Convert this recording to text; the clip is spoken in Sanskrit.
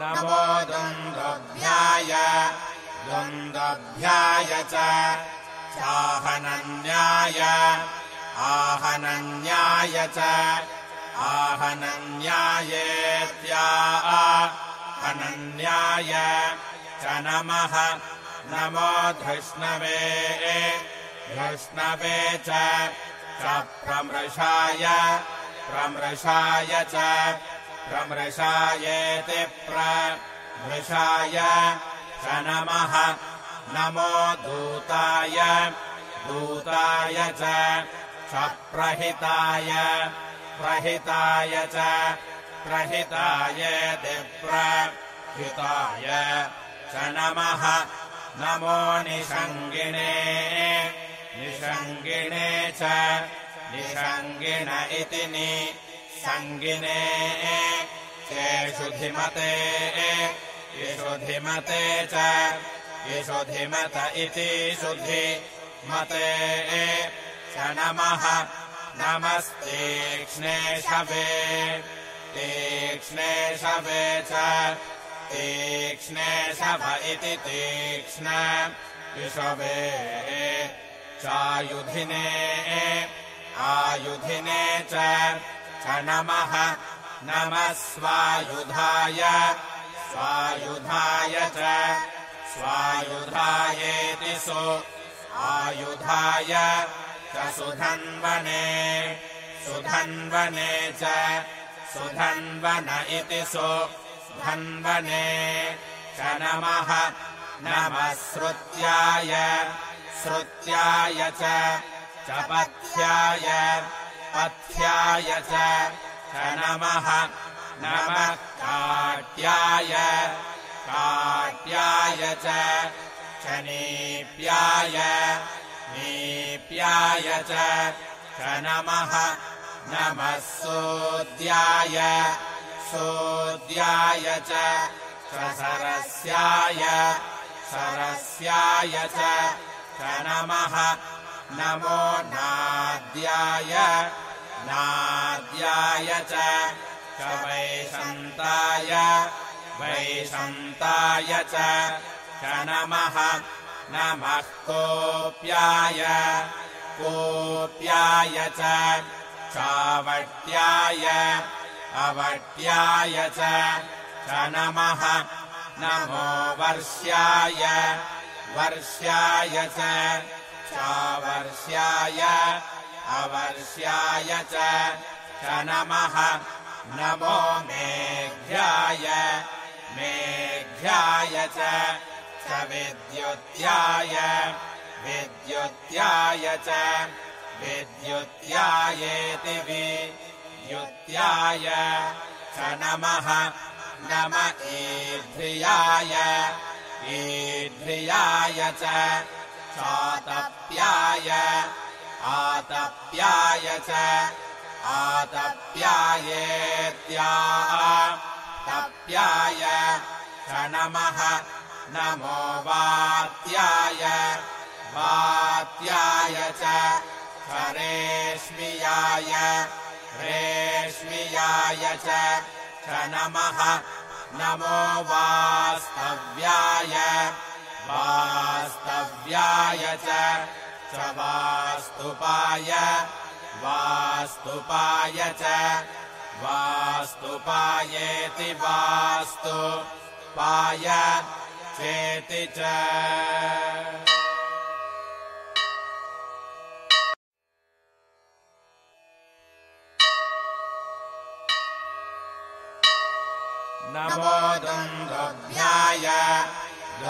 नमो द्वन्द्वभ्याय द्वन्द्वभ्याय च। चाहनन्याय। आहनन्याय च। आहनन्यायेत्या। अनन्याय च नमः। नमो धृष्णवे। धृष्णवे च प्रमृषाय। प्रमृषाय च प्रमृषायेति प्रमृषाय च नमः। नमो दूताय दूताय च प्रहिताय प्रहिताय च प्रहितायेति प्रहिताय च नमः। नमो निषङ्गिणे निषङ्गिणे च निषङ्गिण इति निषङ्गिने चेषुधिमते इषुधिमते च इषुधिमत इति शुधिमते च नमः नमस्तीक्ष्णेषवे तीक्ष्णेषवे च तीक्ष्णेषभ इति तीक्ष्ण इषवे चायुधिने आयुधिने च नमः नमः स्वायुधाय स्वायुधाय च। स्वायुधायेति सु। आयुधाय च सुधन्वने। सुधन्वने च। सुधन्वन इति सु। धन्वने च नमः। नमः श्रुत्याय श्रुत्याय च। पथ्याय पथ्याय च नमः नमः काट्याय काट्याय च नीप्याय नीप्याय च नमः। नमः सोद्याय सोद्याय च सरस्याय सरस्याय च नमः। नमो नाद्याय नाद्याय च वैशन्ताय वैशन्ताय च नमः नमः। कोप्याय कोप्याय च चावट्याय अवट्याय च नमः। नमो वर्ष्याय वर्ष्याय च चावर्ष्याय अवर्ष्याय च नमः। नमो मेघ्याय। मेघ्याय च विद्युत्याय। विद्युत्याय च विद्युत्यायेति विद्युत्याय नमः। नम ईध्रियाय ईध्रियाय च चातप्याय आतप्याय च आतप्यायेत्या तप्याय च नमः। नमो वात्याय। वात्याय च रेश्मियाय। रेश्मियाय च नमः। नमो वास्तव्याय। वास्तव्याय च वास्तुपाय वास्तुपाय च वास्तुपायेति वास्तु पाय चेति च। नमो द्वन्द्वभ्याय